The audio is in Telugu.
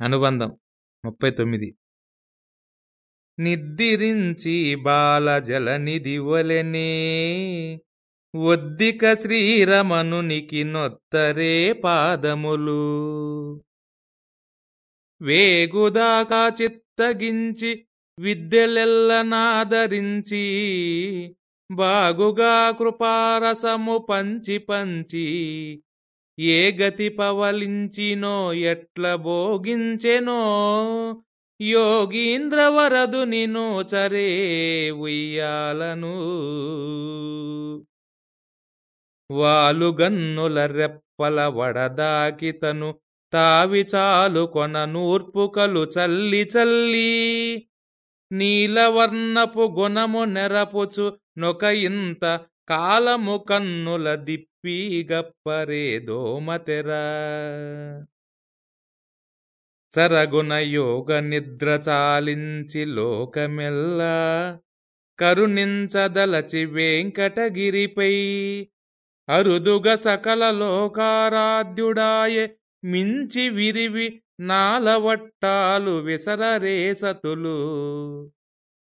అనుబంధం ముప్పై తొమ్మిది. నిద్దిరించి బాల జలనిధి వలెనే ఒద్దిక శ్రీరమణునికి నొత్తరే పాదములు. వేగుదాకా చిత్తగించి విద్యలెల్లనాదరించి బాగుగా కృపారసము పంచి పంచి ఏ గతి పవలించినో ఎట్ల భోగించెనో? యోగీంద్రవరదు నిను చరే ఉయ్యాలను. వాలుగన్నుల రెప్పల వడదాకితను తావి చాలు కొన నూర్పుకలు చల్లి చల్లి. నీలవర్ణపు గుణము నెరపుచు నొక ఇంత కాలము కన్నుల దిప్పి గప్పరే దోమతెరా సరగుణ యోగ నిద్ర చాలించి లోకమెల్లా. కరుణించదలచి వెంకటగిరిపై. అరుదుగ సకల లోకారాధ్యుడాయే మించి విరివి నాలవట్టాలు విసరరేసతులు